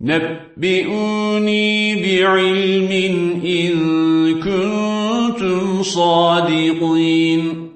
نبئوني بعلم إن كنتم صادقين.